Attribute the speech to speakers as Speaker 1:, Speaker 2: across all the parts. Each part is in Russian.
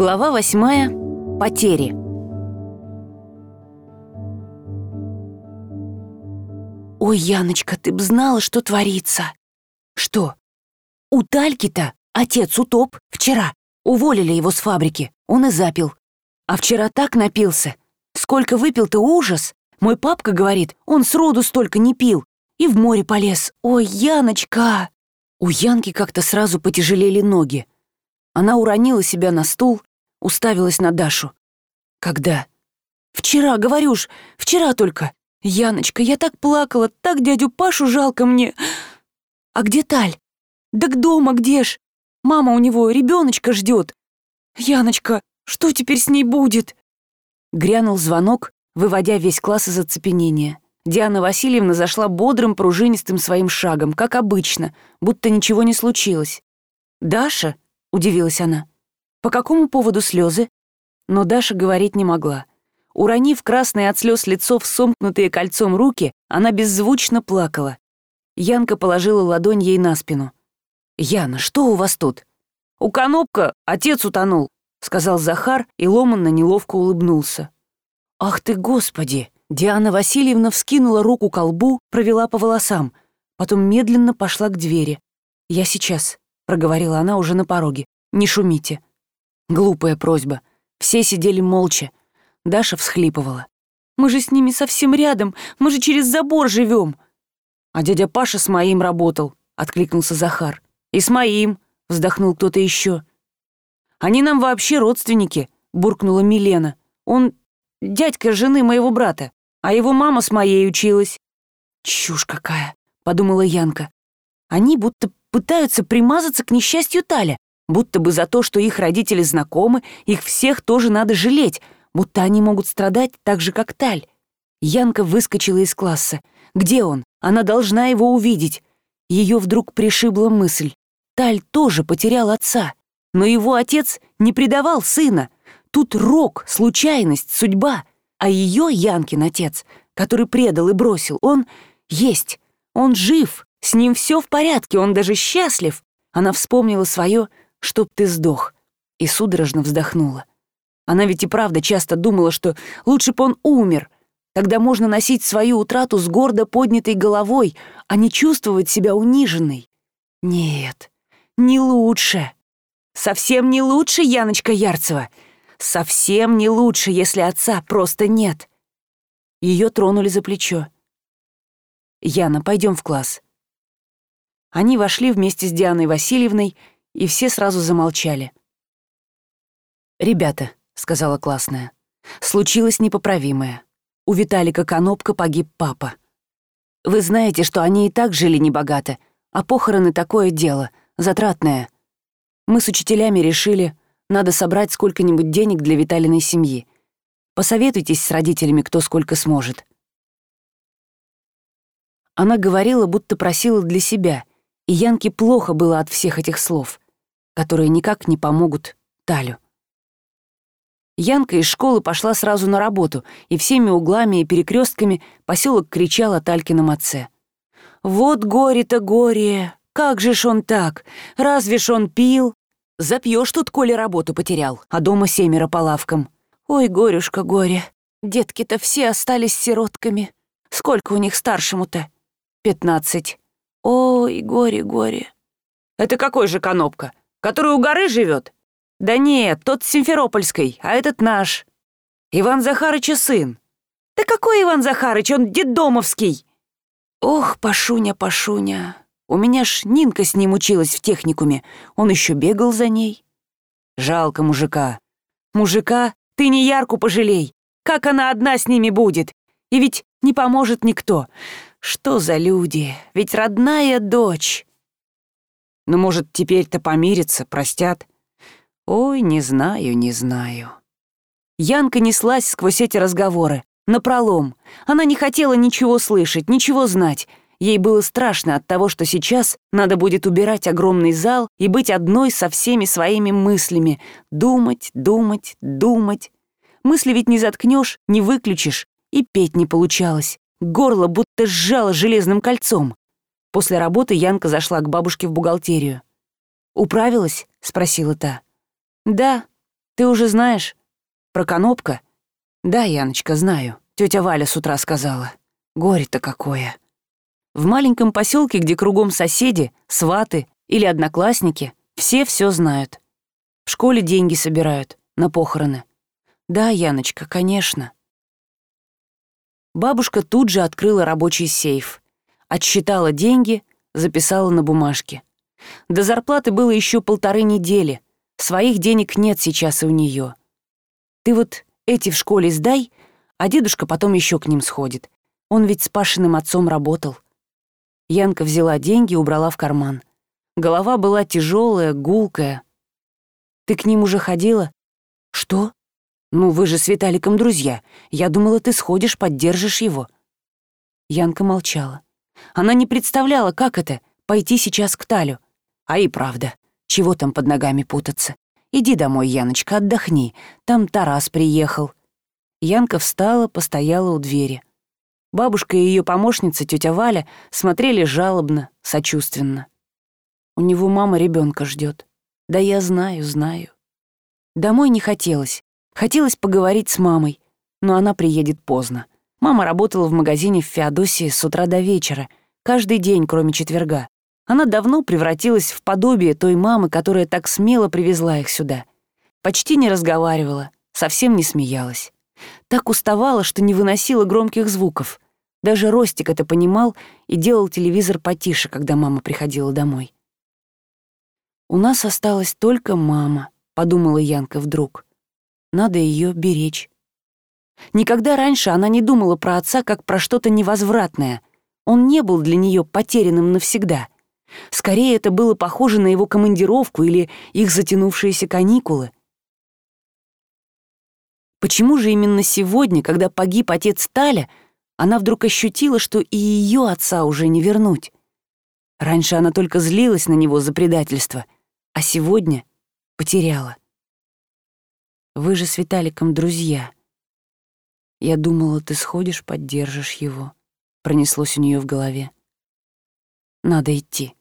Speaker 1: Глава восьмая. Потери. «Ой, Яночка, ты б знала, что творится!» «Что?» «У Тальки-то отец утоп вчера. Уволили его с фабрики, он и запил. А вчера так напился. Сколько выпил-то ужас! Мой папка говорит, он сроду столько не пил. И в море полез. Ой, Яночка!» У Янки как-то сразу потяжелели ноги. Она уронила себя на стул, уставилась на Дашу. «Когда?» «Вчера, говорю ж, вчера только. Яночка, я так плакала, так дядю Пашу жалко мне. А где Таль? Да к дома где ж? Мама у него ребеночка ждет. Яночка, что теперь с ней будет?» Грянул звонок, выводя весь класс из оцепенения. Диана Васильевна зашла бодрым, пружинистым своим шагом, как обычно, будто ничего не случилось. «Даша?» — удивилась она. «По какому поводу слезы?» Но Даша говорить не могла. Уронив красное от слез лицо в сомкнутые кольцом руки, она беззвучно плакала. Янка положила ладонь ей на спину. «Яна, что у вас тут?» «У Конопка отец утонул», — сказал Захар и ломанно неловко улыбнулся. «Ах ты, Господи!» Диана Васильевна вскинула руку к лбу, провела по волосам, потом медленно пошла к двери. «Я сейчас», проговорила она уже на пороге. «Не шумите». Глупая просьба. Все сидели молча. Даша всхлипывала. «Мы же с ними совсем рядом, мы же через забор живем. «А дядя Паша с моим работал», — откликнулся Захар. «И с моим», — вздохнул кто-то еще. «Они нам вообще родственники», — буркнула Милена. «Он дядька жены моего брата, а его мама с моей училась». «Чушь какая», — подумала Янка. Они будто пытаются примазаться к несчастью Таля, будто бы за то, что их родители знакомы, их всех тоже надо жалеть, будто они могут страдать так же, как Таль. Янка выскочила из класса. Где он? Она должна его увидеть. Ее вдруг пришибла мысль. Таль тоже потерял отца, но его отец не предавал сына. Тут рок, случайность, судьба. А ее, Янкин отец, который предал и бросил, он есть, он жив, с ним все в порядке, он даже счастлив. Она вспомнила свое «чтоб ты сдох» и судорожно вздохнула. Она ведь и правда часто думала, что лучше бы он умер. Тогда можно носить свою утрату с гордо поднятой головой, а не чувствовать себя униженной. Нет, не лучше. Совсем не лучше, Яночка Ярцева. Совсем не лучше, если отца просто нет. Ее тронули за плечо. «Яна, пойдем в класс». Они вошли вместе с Дианой Васильевной, и все сразу замолчали. «Ребята», — сказала классная, — «случилось непоправимое. У Виталика Конопка погиб папа. Вы знаете, что они и так жили небогато, а похороны — такое дело, затратное. Мы с учителями решили, надо собрать сколько-нибудь денег для Виталиной семьи. Посоветуйтесь с родителями, кто сколько сможет». Она говорила, будто просила для себя, и Янке плохо было от всех этих слов, которые никак не помогут Талю. Янка из школы пошла сразу на работу, и всеми углами и перекрестками поселок кричал о Талькином отце. «Вот горе-то горе! Как же ж он так? Разве ж он пил? Запьешь тут, коли работу потерял, а дома семеро по лавкам. Ой, горюшка, горе! Детки-то все остались сиротками. Сколько у них старшему-то? Пятнадцать. Ой, горе, горе. Это какой же Конопка? Который у горы живет? Да нет, тот Симферопольской, а этот наш. Иван Захарыча сын. Да какой Иван Захарыч, он деддомовский. Ох, Пашуня, Пашуня. У меня ж Нинка с ним училась в техникуме. Он еще бегал за ней. Жалко мужика. Мужика, ты не Ярку пожалей. Как она одна с ними будет? И ведь не поможет никто. Что за люди? Ведь родная дочь. Ну, может, теперь-то помирятся, простят? Ой, не знаю, не знаю. Янка неслась сквозь эти разговоры, напролом. Она не хотела ничего слышать, ничего знать. Ей было страшно от того, что сейчас надо будет убирать огромный зал и быть одной со всеми своими мыслями. Думать, думать, думать. Мысли ведь не заткнешь, не выключишь, и петь не получалось. Горло будто сжало железным кольцом. После работы Янка зашла к бабушке в бухгалтерию. «Управилась?» — спросила та. «Да. Ты уже знаешь? Про Конопка? Да, Яночка, знаю. Тетя Валя с утра сказала. Горе-то какое. В маленьком поселке, где кругом соседи, сваты или одноклассники, все все знают. В школе деньги собирают на похороны. Да, Яночка, конечно. Бабушка тут же открыла рабочий сейф, отсчитала деньги, записала на бумажке. До зарплаты было еще полторы недели. Своих денег нет сейчас и у нее. Ты вот эти в школе сдай, а дедушка потом еще к ним сходит. Он ведь с Пашиным отцом работал. Янка взяла деньги и убрала в карман. Голова была тяжелая, гулкая. «Ты к ним уже ходила?» «Что?» «Ну, вы же с Виталиком друзья. Я думала, ты сходишь, поддержишь его». Янка молчала. Она не представляла, как это — пойти сейчас к Талю. А и правда, чего там под ногами путаться? Иди домой, Яночка, отдохни. Там Тарас приехал. Янка встала, постояла у двери. Бабушка и ее помощница, тетя Валя, смотрели жалобно, сочувственно. У него мама ребенка ждет. Да я знаю, знаю. Домой не хотелось. Хотелось поговорить с мамой, но она приедет поздно. Мама работала в магазине в Феодосии с утра до вечера, каждый день, кроме четверга. Она давно превратилась в подобие той мамы, которая так смело привезла их сюда. Почти не разговаривала, совсем не смеялась. Так уставала, что не выносила громких звуков. Даже Ростик это понимал и делал телевизор потише, когда мама приходила домой. «У нас осталась только мама», — подумала Янка вдруг. «Надо ее беречь». Никогда раньше она не думала про отца как про что-то невозвратное. Он не был для нее потерянным навсегда. Скорее, это было похоже на его командировку или их затянувшиеся каникулы. Почему же именно сегодня, когда погиб отец Таля, она вдруг ощутила, что и ее отца уже не вернуть? Раньше она только злилась на него за предательство — а сегодня потеряла. Вы же с Виталиком друзья. Я думала, ты сходишь, поддержишь его. Пронеслось у нее в голове. Надо идти.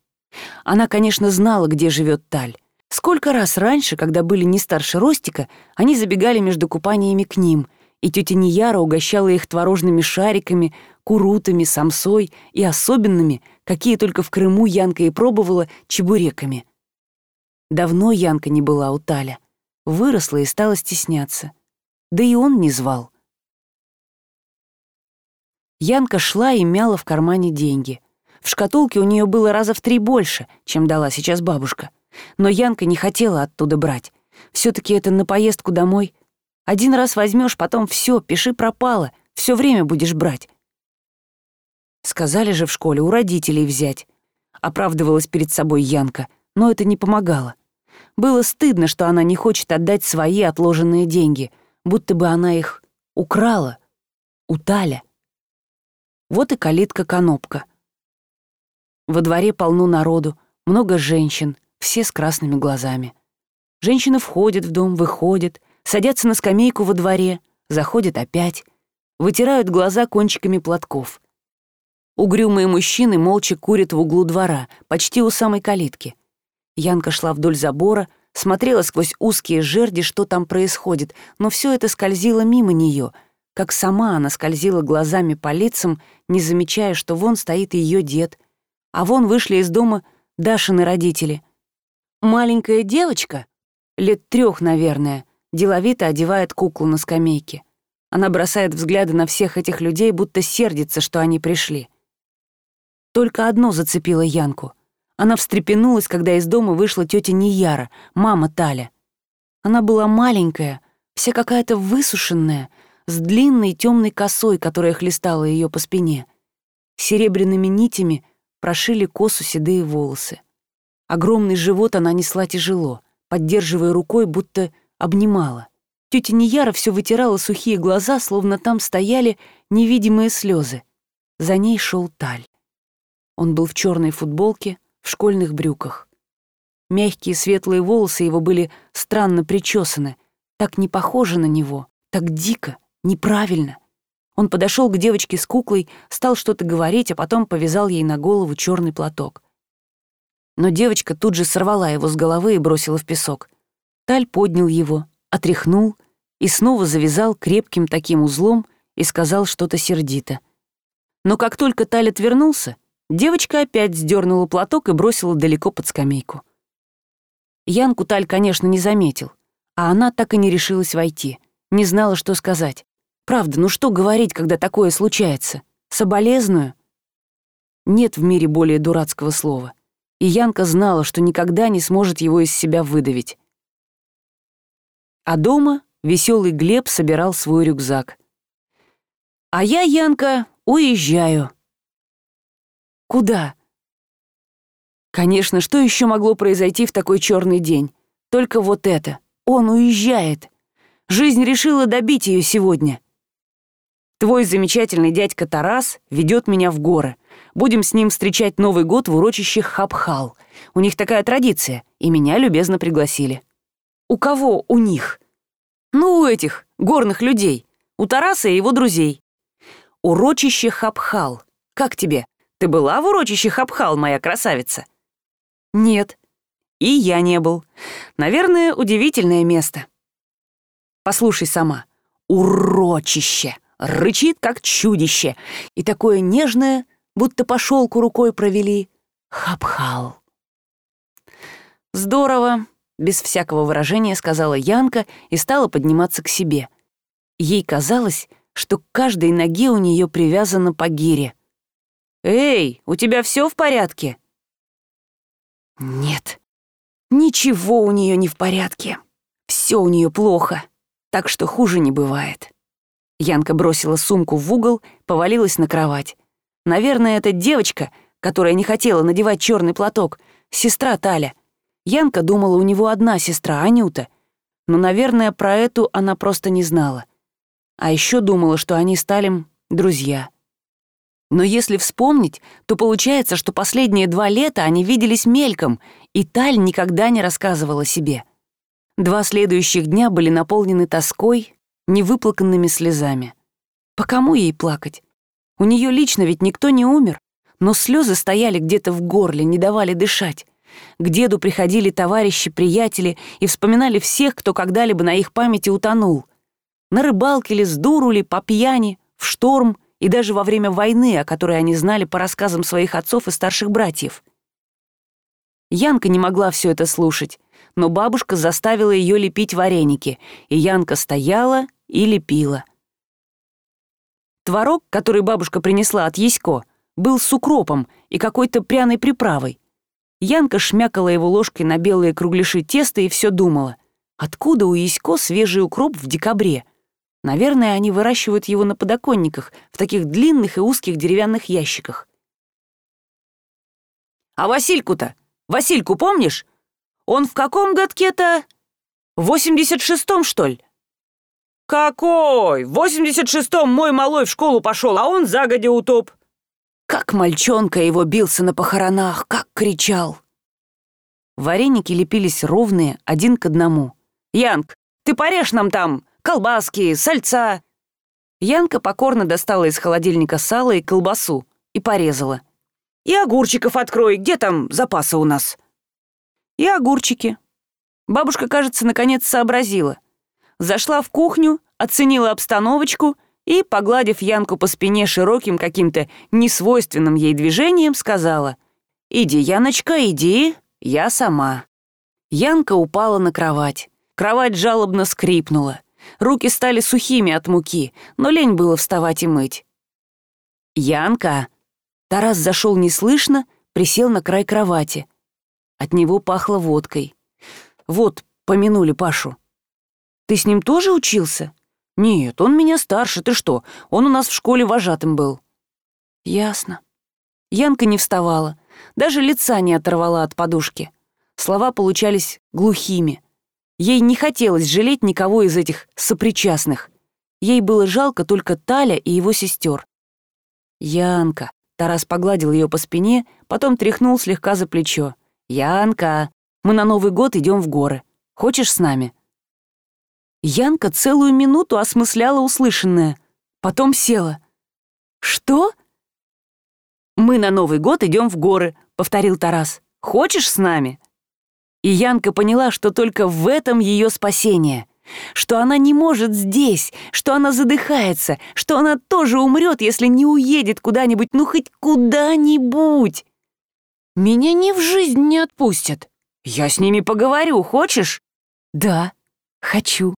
Speaker 1: Она, конечно, знала, где живет Таль. Сколько раз раньше, когда были не старше Ростика, они забегали между купаниями к ним, и тетя Нияра угощала их творожными шариками, курутами, самсой и особенными, какие только в Крыму Янка и пробовала, чебуреками. Давно Янка не была у Таля. Выросла и стала стесняться. Да и он не звал. Янка шла и мяла в кармане деньги. В шкатулке у нее было раза в три больше, чем дала сейчас бабушка. Но Янка не хотела оттуда брать. все таки это на поездку домой. Один раз возьмешь, потом все, пиши пропало, все время будешь брать. Сказали же в школе у родителей взять. Оправдывалась перед собой Янка, но это не помогало. Было стыдно, что она не хочет отдать свои отложенные деньги, будто бы она их украла у. Вот и калитка-конопка. Во дворе полно народу, много женщин, все с красными глазами. Женщины входят в дом, выходят, садятся на скамейку во дворе, заходят опять, вытирают глаза кончиками платков. Угрюмые мужчины молча курят в углу двора, почти у самой калитки — Янка шла вдоль забора, смотрела сквозь узкие жерди, что там происходит, но все это скользило мимо нее, как сама она скользила глазами по лицам, не замечая, что вон стоит ее дед, а вон вышли из дома Дашины родители. Маленькая девочка, лет трех, наверное, деловито одевает куклу на скамейке. Она бросает взгляды на всех этих людей, будто сердится, что они пришли. Только одно зацепило Янку. Она встрепенулась, когда из дома вышла тетя Нияра, мама Таля. Она была маленькая, вся какая-то высушенная, с длинной темной косой, которая хлестала ее по спине. Серебряными нитями прошили косу седые волосы. Огромный живот она несла тяжело, поддерживая рукой, будто обнимала. Тетя Нияра все вытирала сухие глаза, словно там стояли невидимые слезы. За ней шел Таль. Он был в черной футболке, в школьных брюках. Мягкие светлые волосы его были странно причесаны, так не похожи на него, так дико, неправильно. Он подошел к девочке с куклой, стал что-то говорить, а потом повязал ей на голову черный платок. Но девочка тут же сорвала его с головы и бросила в песок. Таль поднял его, отряхнул и снова завязал крепким таким узлом и сказал что-то сердито. Но как только Таль отвернулся, девочка опять сдернула платок и бросила далеко под скамейку. Янку Таль, конечно, не заметил, а она так и не решилась войти, не знала, что сказать. Правда, ну что говорить, когда такое случается? Соболезную? Нет в мире более дурацкого слова. И Янка знала, что никогда не сможет его из себя выдавить. А дома веселый Глеб собирал свой рюкзак. «А я, Янка, уезжаю». «Куда?» Конечно, что еще могло произойти в такой черный день? Только вот это. Он уезжает. Жизнь решила добить ее сегодня. Твой замечательный дядька Тарас ведет меня в горы. Будем с ним встречать Новый год в урочище Хабхал. У них такая традиция, и меня любезно пригласили. У кого у них? Ну, у этих, горных людей. У Тараса и его друзей. Урочище Хабхал. Как тебе? Ты была в урочище Хабхал, моя красавица? Нет. И я не был. Наверное, удивительное место. Послушай сама. Урочище рычит, как чудище, и такое нежное, будто по шелку рукой провели. Хапхал. «Здорово», — без всякого выражения сказала Янка и стала подниматься к себе. Ей казалось, что к каждой ноге у нее привязана по гире. «Эй, у тебя все в порядке?» «Нет, ничего у нее не в порядке. Все у нее плохо, так что хуже не бывает». Янка бросила сумку в угол, повалилась на кровать. Наверное, это девочка, которая не хотела надевать черный платок, сестра Таля. Янка думала, у него одна сестра, Анюта. Но, наверное, про эту она просто не знала. А еще думала, что они с Талем друзья. Но если вспомнить, то получается, что последние два лета они виделись мельком, и Таль никогда не рассказывала себе. Два следующих дня были наполнены тоской, невыплаканными слезами. По кому ей плакать? У нее лично ведь никто не умер, но слезы стояли где-то в горле, не давали дышать. К деду приходили товарищи, приятели и вспоминали всех, кто когда-либо на их памяти утонул. На рыбалке ли, с дуру ли, по пьяни, в шторм и даже во время войны, о которой они знали по рассказам своих отцов и старших братьев. Янка не могла все это слушать, но бабушка заставила ее лепить вареники, и Янка стояла и лепила. Творог, который бабушка принесла от Ясько, был с укропом и какой-то пряной приправой. Янка шмякала его ложкой на белые кругляши теста и все думала, откуда у Ясько свежий укроп в декабре. Наверное, они выращивают его на подоконниках, в таких длинных и узких деревянных ящиках. «А Васильку-то? Васильку помнишь? Он в каком годке-то? В 86-м, что ли?» «Какой? В 86-м мой малой в школу пошел, а он загодя утоп». Как мальчонка его бился на похоронах, как кричал. Вареники лепились ровные, один к одному. «Янг, ты порежь нам там колбаски, сальца!» Янка покорно достала из холодильника сало и колбасу и порезала. «И огурчиков открой, где там запасы у нас?» «И огурчики». Бабушка, кажется, наконец сообразила — зашла в кухню, оценила обстановочку и, погладив Янку по спине широким каким-то несвойственным ей движением, сказала «Иди, Яночка, иди, я сама». Янка упала на кровать. Кровать жалобно скрипнула. Руки стали сухими от муки, но лень было вставать и мыть. «Янка!» Тарас зашел неслышно, присел на край кровати. От него пахло водкой. «Вот, помянули Пашу. Ты с ним тоже учился? Нет, он меня старше, ты что? Он у нас в школе вожатым был. Ясно. Янка не вставала, даже лица не оторвала от подушки. Слова получались глухими. Ей не хотелось жалеть никого из этих сопричастных. Ей было жалко только Таля и его сестер. «Янка», — Тарас погладил ее по спине, потом тряхнул слегка за плечо. «Янка, мы на Новый год идем в горы. Хочешь с нами?» Янка целую минуту осмысляла услышанное. Потом села. «Что?» «Мы на Новый год идем в горы», — повторил Тарас. «Хочешь с нами?» И Янка поняла, что только в этом ее спасение. что она не может здесь, что она задыхается, что она тоже умрет, если не уедет куда-нибудь, ну хоть куда-нибудь. Меня ни в жизнь не отпустят. Я с ними поговорю, хочешь? Да, хочу.